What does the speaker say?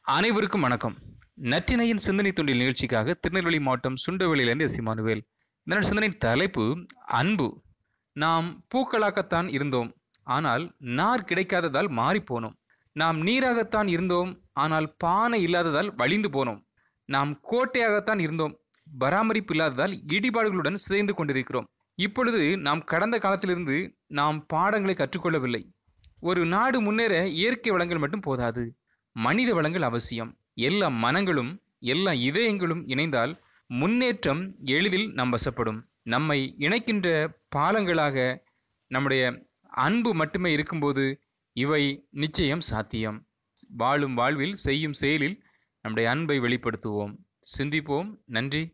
அனைவருக்கும் வணக்கம். நற்றினையின் சிந்தனை தொண்டில் நிகழ்ச்சிக்காக திருநெல்வேலி மாவட்டம் சுண்டவெளியிலிருந்து எஸ். இமானுவேல். இதனால் சிந்தனையின் தலைப்பு அன்பு. நாம் பூக்களாகத்தான் இருந்தோம் ஆனால் நார் கிடைக்காததால் மாறிப்போனோம். நாம் நீராகத்தான் இருந்தோம் ஆனால் பானை இல்லாததால் வழிந்து போனோம். நாம் கோட்டையாகத்தான் இருந்தோம் பராமரிப்பு இல்லாததால் இடிபாடுகளுடன் சிதைந்து கொண்டிருக்கிறோம். இப்பொழுது நாம் கடந்த காலத்திலிருந்து நாம் பாடங்களை கற்றுக்கொள்ளவில்லை. ஒரு நாடு முன்னேற இயற்கை வளங்கள் மட்டும் போதாது. மனித வளங்கள் அவசியம். எல்லா மனங்களும் எல்லா இதயங்களும் இணைந்தால் முன்னேற்றம் எளிதில் நம் வசப்படும் நம்மை இணைக்கின்ற பாலங்களாக நம்முடைய அன்பு மட்டுமே இருக்கும்போது இவை நிச்சயம் சாத்தியம். வாழும் வாழ்வில் செய்யும் செயலில் நம்முடைய அன்பை வெளிப்படுத்துவோம். சிந்திப்போம். நன்றி.